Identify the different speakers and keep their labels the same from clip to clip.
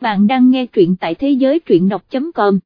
Speaker 1: bạn đang nghe truyện tại thế giới truyện đọc.com.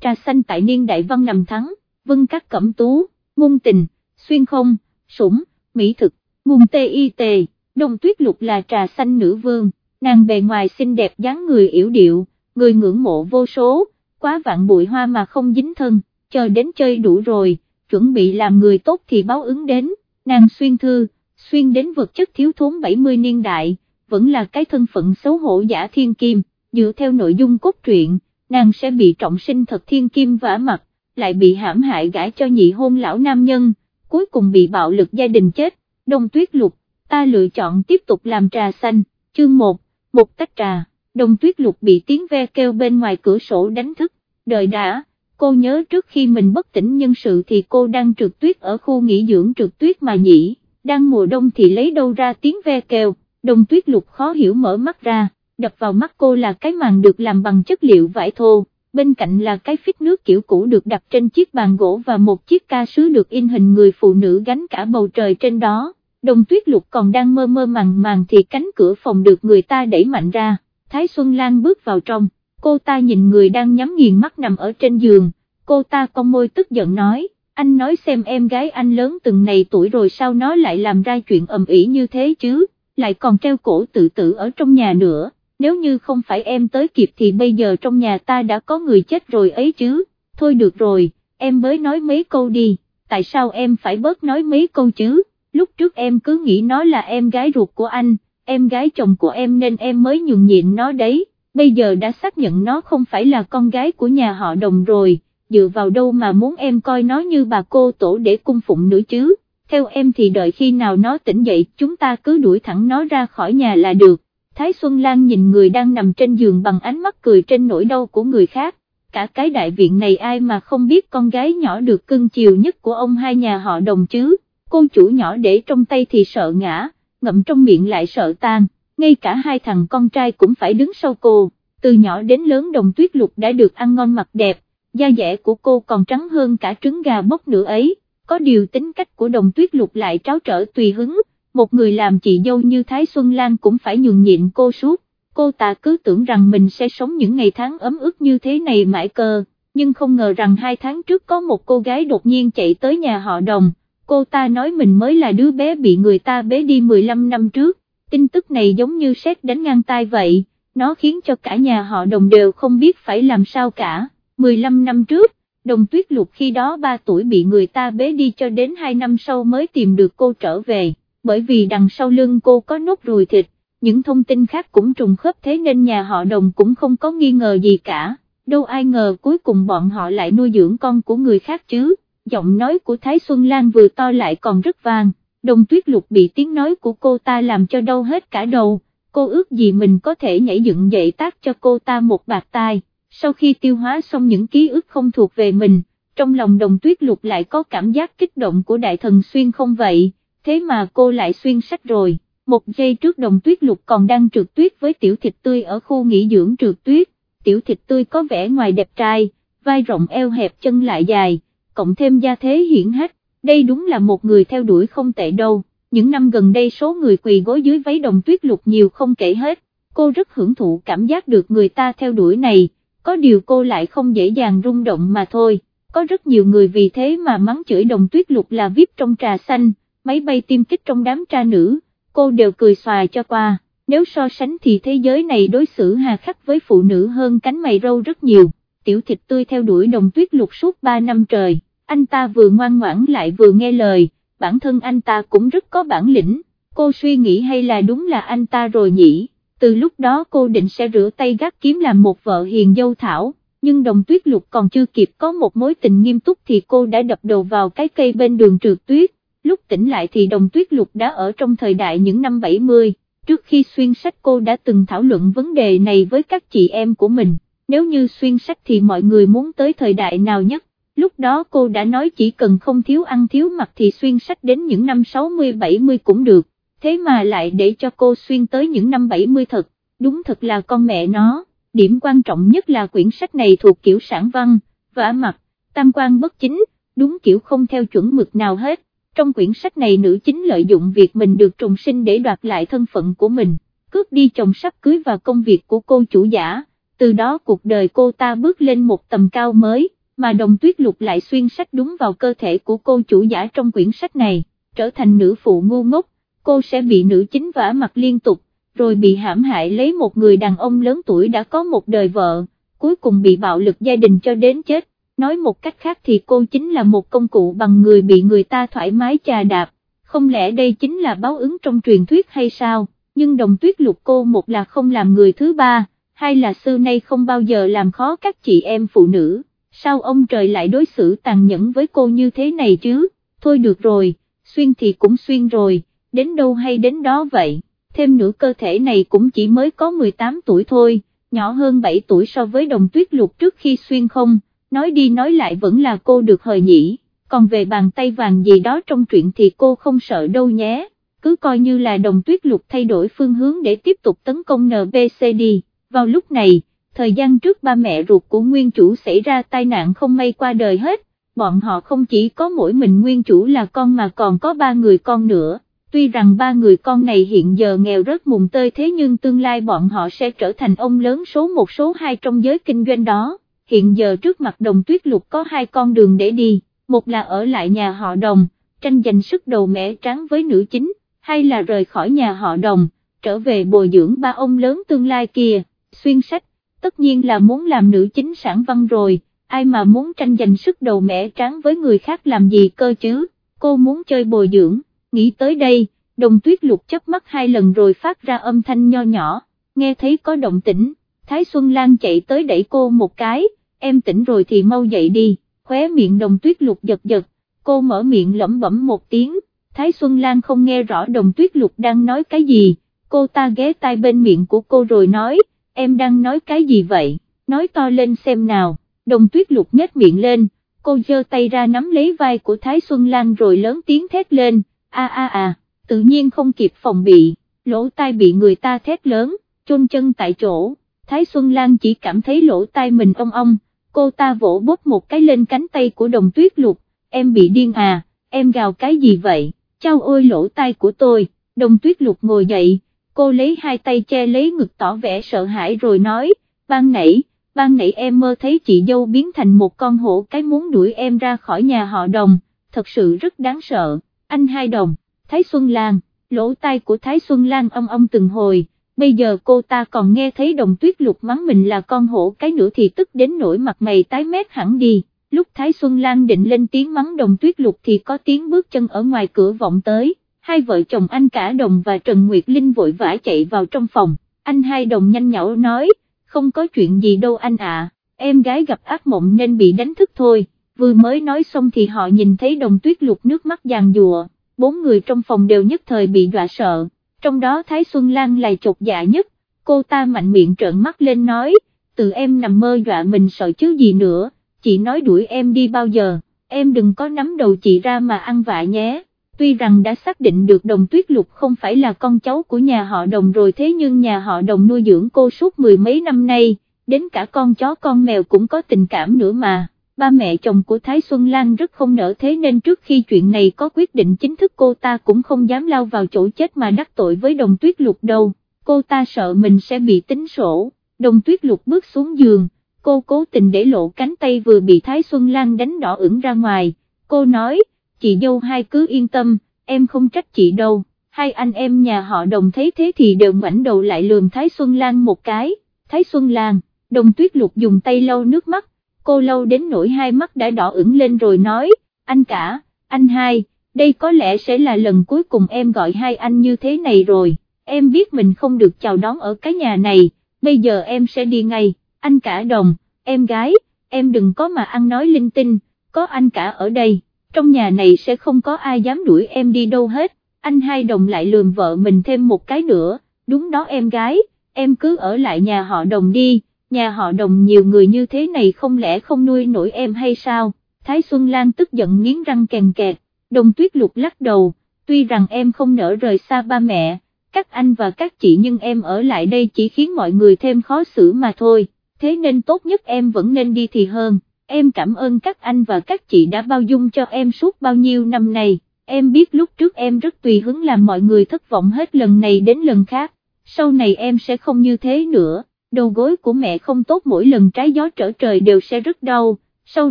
Speaker 1: Trà xanh tại niên đại văn nằm thắng, vân các cẩm tú, ngôn tình, xuyên không, sủng, mỹ thực, ngôn tê y tề, đông tuyết lục là trà xanh nữ vương, nàng bề ngoài xinh đẹp dáng người yểu điệu, người ngưỡng mộ vô số, quá vạn bụi hoa mà không dính thân, chờ đến chơi đủ rồi, chuẩn bị làm người tốt thì báo ứng đến, nàng xuyên thư, xuyên đến vật chất thiếu thốn 70 niên đại vẫn là cái thân phận xấu hổ giả thiên kim, dựa theo nội dung cốt truyện, nàng sẽ bị trọng sinh thật thiên kim vả mặt, lại bị hãm hại gãi cho nhị hôn lão nam nhân, cuối cùng bị bạo lực gia đình chết, đông tuyết lục, ta lựa chọn tiếp tục làm trà xanh, chương 1, một tách trà, đông tuyết lục bị tiếng ve kêu bên ngoài cửa sổ đánh thức, đợi đã, cô nhớ trước khi mình bất tỉnh nhân sự thì cô đang trượt tuyết ở khu nghỉ dưỡng trượt tuyết mà nhỉ, đang mùa đông thì lấy đâu ra tiếng ve kêu đông tuyết lục khó hiểu mở mắt ra, đập vào mắt cô là cái màn được làm bằng chất liệu vải thô, bên cạnh là cái phích nước kiểu cũ được đặt trên chiếc bàn gỗ và một chiếc ca sứ được in hình người phụ nữ gánh cả bầu trời trên đó. Đông tuyết lục còn đang mơ mơ màng màng thì cánh cửa phòng được người ta đẩy mạnh ra, Thái Xuân Lan bước vào trong, cô ta nhìn người đang nhắm nghiền mắt nằm ở trên giường, cô ta con môi tức giận nói, anh nói xem em gái anh lớn từng này tuổi rồi sao nó lại làm ra chuyện ầm ĩ như thế chứ, lại còn treo cổ tự tử ở trong nhà nữa, nếu như không phải em tới kịp thì bây giờ trong nhà ta đã có người chết rồi ấy chứ, thôi được rồi, em mới nói mấy câu đi, tại sao em phải bớt nói mấy câu chứ, lúc trước em cứ nghĩ nó là em gái ruột của anh, em gái chồng của em nên em mới nhường nhịn nó đấy, bây giờ đã xác nhận nó không phải là con gái của nhà họ đồng rồi, dựa vào đâu mà muốn em coi nó như bà cô tổ để cung phụng nữa chứ? Theo em thì đợi khi nào nó tỉnh dậy chúng ta cứ đuổi thẳng nó ra khỏi nhà là được. Thái Xuân Lan nhìn người đang nằm trên giường bằng ánh mắt cười trên nỗi đau của người khác, cả cái đại viện này ai mà không biết con gái nhỏ được cưng chiều nhất của ông hai nhà họ đồng chứ, cô chủ nhỏ để trong tay thì sợ ngã, ngậm trong miệng lại sợ tan, ngay cả hai thằng con trai cũng phải đứng sau cô, từ nhỏ đến lớn đồng tuyết lục đã được ăn ngon mặc đẹp, da dẻ của cô còn trắng hơn cả trứng gà bốc nữa ấy có điều tính cách của đồng tuyết lục lại tráo trở tùy hứng, một người làm chị dâu như Thái Xuân Lan cũng phải nhường nhịn cô suốt, cô ta cứ tưởng rằng mình sẽ sống những ngày tháng ấm ức như thế này mãi cơ, nhưng không ngờ rằng hai tháng trước có một cô gái đột nhiên chạy tới nhà họ đồng, cô ta nói mình mới là đứa bé bị người ta bế đi 15 năm trước, tin tức này giống như sét đánh ngang tai vậy, nó khiến cho cả nhà họ đồng đều không biết phải làm sao cả, 15 năm trước đồng tuyết lục khi đó 3 tuổi bị người ta bế đi cho đến 2 năm sau mới tìm được cô trở về, bởi vì đằng sau lưng cô có nốt ruồi thịt, những thông tin khác cũng trùng khớp thế nên nhà họ đồng cũng không có nghi ngờ gì cả, đâu ai ngờ cuối cùng bọn họ lại nuôi dưỡng con của người khác chứ, giọng nói của Thái Xuân Lan vừa to lại còn rất vang, đồng tuyết lục bị tiếng nói của cô ta làm cho đau hết cả đầu, cô ước gì mình có thể nhảy dựng dậy tác cho cô ta một bạc tai sau khi tiêu hóa xong những ký ức không thuộc về mình, trong lòng đồng tuyết lục lại có cảm giác kích động của đại thần xuyên không vậy, thế mà cô lại xuyên sách rồi, một giây trước đồng tuyết lục còn đang trượt tuyết với tiểu thịt tươi ở khu nghỉ dưỡng trượt tuyết, tiểu thịt tươi có vẻ ngoài đẹp trai, vai rộng eo hẹp chân lại dài, cộng thêm gia thế hiển hách, đây đúng là một người theo đuổi không tệ đâu, những năm gần đây số người quỳ gối dưới váy đồng tuyết lục nhiều không kể hết, cô rất hưởng thụ cảm giác được người ta theo đuổi này có điều cô lại không dễ dàng rung động mà thôi, có rất nhiều người vì thế mà mắng chửi đồng tuyết lục là VIP trong trà xanh, máy bay tiêm kích trong đám tra nữ, cô đều cười xòa cho qua, nếu so sánh thì thế giới này đối xử hà khắc với phụ nữ hơn cánh mày râu rất nhiều, tiểu thịt tươi theo đuổi đồng tuyết lục suốt 3 năm trời, anh ta vừa ngoan ngoãn lại vừa nghe lời, bản thân anh ta cũng rất có bản lĩnh, cô suy nghĩ hay là đúng là anh ta rồi nhỉ? Từ lúc đó cô định sẽ rửa tay gác kiếm làm một vợ hiền dâu thảo, nhưng đồng tuyết lục còn chưa kịp có một mối tình nghiêm túc thì cô đã đập đầu vào cái cây bên đường trượt tuyết, lúc tỉnh lại thì đồng tuyết lục đã ở trong thời đại những năm 70, trước khi xuyên sách cô đã từng thảo luận vấn đề này với các chị em của mình, nếu như xuyên sách thì mọi người muốn tới thời đại nào nhất, lúc đó cô đã nói chỉ cần không thiếu ăn thiếu mặc thì xuyên sách đến những năm 60-70 cũng được thế mà lại để cho cô xuyên tới những năm 70 thật, đúng thật là con mẹ nó, điểm quan trọng nhất là quyển sách này thuộc kiểu sản văn, vả mặt, tam quan bất chính, đúng kiểu không theo chuẩn mực nào hết, trong quyển sách này nữ chính lợi dụng việc mình được trùng sinh để đoạt lại thân phận của mình, cướp đi chồng sắp cưới và công việc của cô chủ giả, từ đó cuộc đời cô ta bước lên một tầm cao mới, mà đồng tuyết lục lại xuyên sách đúng vào cơ thể của cô chủ giả trong quyển sách này, trở thành nữ phụ ngu ngốc, cô sẽ bị nữ chính vả mặt liên tục, rồi bị hãm hại lấy một người đàn ông lớn tuổi đã có một đời vợ, cuối cùng bị bạo lực gia đình cho đến chết, nói một cách khác thì cô chính là một công cụ bằng người bị người ta thoải mái chà đạp, không lẽ đây chính là báo ứng trong truyền thuyết hay sao, nhưng đồng tuyết lục cô một là không làm người thứ ba, hai là xưa nay không bao giờ làm khó các chị em phụ nữ, sao ông trời lại đối xử tàn nhẫn với cô như thế này chứ, thôi được rồi, xuyên thì cũng xuyên rồi, đến đâu hay đến đó vậy, thêm nữa cơ thể này cũng chỉ mới có 18 tuổi thôi, nhỏ hơn 7 tuổi so với đồng tuyết lục trước khi xuyên không, nói đi nói lại vẫn là cô được hời nhỉ, còn về bàn tay vàng gì đó trong truyện thì cô không sợ đâu nhé, cứ coi như là đồng tuyết lục thay đổi phương hướng để tiếp tục tấn công NBCD, vào lúc này, thời gian trước ba mẹ ruột của nguyên chủ xảy ra tai nạn không may qua đời hết, bọn họ không chỉ có mỗi mình nguyên chủ là con mà còn có ba người con nữa. Tuy rằng ba người con này hiện giờ nghèo rất mùng tơi thế nhưng tương lai bọn họ sẽ trở thành ông lớn số một số hai trong giới kinh doanh đó. Hiện giờ trước mặt đồng tuyết lục có hai con đường để đi, một là ở lại nhà họ đồng, tranh giành sức đầu mẻ trắng với nữ chính, hay là rời khỏi nhà họ đồng, trở về bồi dưỡng ba ông lớn tương lai kia, xuyên sách, tất nhiên là muốn làm nữ chính sản văn rồi, ai mà muốn tranh giành sức đầu mẻ trắng với người khác làm gì cơ chứ, cô muốn chơi bồi dưỡng, nghĩ tới đây, đồng tuyết lục chớp mắt hai lần rồi phát ra âm thanh nho nhỏ, nghe thấy có động tĩnh Thái Xuân Lan chạy tới đẩy cô một cái, em tỉnh rồi thì mau dậy đi, khóe miệng đồng tuyết lục giật giật, cô mở miệng lẩm bẩm một tiếng, Thái Xuân Lan không nghe rõ đồng tuyết lục đang nói cái gì, cô ta ghé tai bên miệng của cô rồi nói, em đang nói cái gì vậy, nói to lên xem nào, đồng tuyết lục nhếch miệng lên, cô giơ tay ra nắm lấy vai của Thái Xuân Lan rồi lớn tiếng thét lên, a a a, tự nhiên không kịp phòng bị, lỗ tai bị người ta thét lớn, chôn chân tại chỗ. Thái Xuân Lan chỉ cảm thấy lỗ tai mình ong ong, cô ta vỗ bóp một cái lên cánh tay của đồng tuyết lục, em bị điên à, em gào cái gì vậy, trao ôi lỗ tai của tôi, đồng tuyết lục ngồi dậy, cô lấy hai tay che lấy ngực tỏ vẻ sợ hãi rồi nói, ban nãy, ban nãy em mơ thấy chị dâu biến thành một con hổ cái muốn đuổi em ra khỏi nhà họ đồng, thật sự rất đáng sợ, anh hai đồng, Thái Xuân Lan, lỗ tai của Thái Xuân Lan ông ông từng hồi bây giờ cô ta còn nghe thấy đồng tuyết lục mắng mình là con hổ cái nữa thì tức đến nỗi mặt mày tái mét hẳn đi, lúc Thái Xuân Lan định lên tiếng mắng đồng tuyết lục thì có tiếng bước chân ở ngoài cửa vọng tới, hai vợ chồng anh cả đồng và Trần Nguyệt Linh vội vã chạy vào trong phòng, anh hai đồng nhanh nhảu nói, không có chuyện gì đâu anh ạ, em gái gặp ác mộng nên bị đánh thức thôi, vừa mới nói xong thì họ nhìn thấy đồng tuyết lục nước mắt giàn dùa, bốn người trong phòng đều nhất thời bị dọa sợ. Trong đó Thái Xuân Lan lại chột dạ nhất, cô ta mạnh miệng trợn mắt lên nói, từ em nằm mơ dọa mình sợ chứ gì nữa, chị nói đuổi em đi bao giờ, em đừng có nắm đầu chị ra mà ăn vạ nhé. Tuy rằng đã xác định được đồng tuyết lục không phải là con cháu của nhà họ đồng rồi thế nhưng nhà họ đồng nuôi dưỡng cô suốt mười mấy năm nay, đến cả con chó con mèo cũng có tình cảm nữa mà ba mẹ chồng của Thái Xuân Lan rất không nỡ thế nên trước khi chuyện này có quyết định chính thức cô ta cũng không dám lao vào chỗ chết mà đắc tội với đồng tuyết lục đâu, cô ta sợ mình sẽ bị tính sổ, đồng tuyết lục bước xuống giường, cô cố tình để lộ cánh tay vừa bị Thái Xuân Lan đánh đỏ ửng ra ngoài, cô nói, chị dâu hai cứ yên tâm, em không trách chị đâu, hai anh em nhà họ đồng thấy thế thì đều ngoảnh đầu lại lườm Thái Xuân Lan một cái, Thái Xuân Lan, đồng tuyết lục dùng tay lau nước mắt, cô lâu đến nỗi hai mắt đã đỏ ửng lên rồi nói, anh cả, anh hai, đây có lẽ sẽ là lần cuối cùng em gọi hai anh như thế này rồi, em biết mình không được chào đón ở cái nhà này, bây giờ em sẽ đi ngay, anh cả đồng, em gái, em đừng có mà ăn nói linh tinh, có anh cả ở đây, trong nhà này sẽ không có ai dám đuổi em đi đâu hết, anh hai đồng lại lườm vợ mình thêm một cái nữa, đúng đó em gái, em cứ ở lại nhà họ đồng đi nhà họ đồng nhiều người như thế này không lẽ không nuôi nổi em hay sao, Thái Xuân Lan tức giận nghiến răng kèn kẹt, đồng tuyết lục lắc đầu, tuy rằng em không nỡ rời xa ba mẹ, các anh và các chị nhưng em ở lại đây chỉ khiến mọi người thêm khó xử mà thôi, thế nên tốt nhất em vẫn nên đi thì hơn, em cảm ơn các anh và các chị đã bao dung cho em suốt bao nhiêu năm nay, em biết lúc trước em rất tùy hứng làm mọi người thất vọng hết lần này đến lần khác, sau này em sẽ không như thế nữa, đầu gối của mẹ không tốt mỗi lần trái gió trở trời đều sẽ rất đau, sau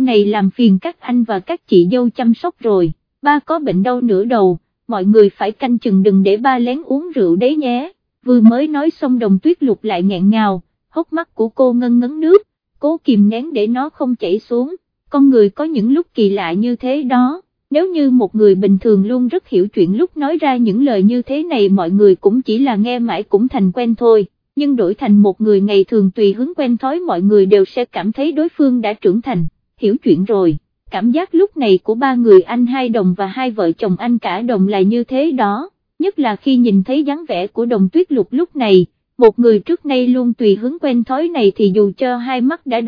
Speaker 1: này làm phiền các anh và các chị dâu chăm sóc rồi, ba có bệnh đau nửa đầu, mọi người phải canh chừng đừng để ba lén uống rượu đấy nhé, vừa mới nói xong đồng tuyết lục lại nghẹn ngào, hốc mắt của cô ngân ngấn nước, cố kìm nén để nó không chảy xuống, con người có những lúc kỳ lạ như thế đó nếu như một người bình thường luôn rất hiểu chuyện lúc nói ra những lời như thế này mọi người cũng chỉ là nghe mãi cũng thành quen thôi, nhưng đổi thành một người ngày thường tùy hứng quen thói mọi người đều sẽ cảm thấy đối phương đã trưởng thành, hiểu chuyện rồi. Cảm giác lúc này của ba người anh hai đồng và hai vợ chồng anh cả đồng là như thế đó, nhất là khi nhìn thấy dáng vẻ của đồng tuyết lục lúc này, một người trước nay luôn tùy hứng quen thói này thì dù cho hai mắt đã đỏ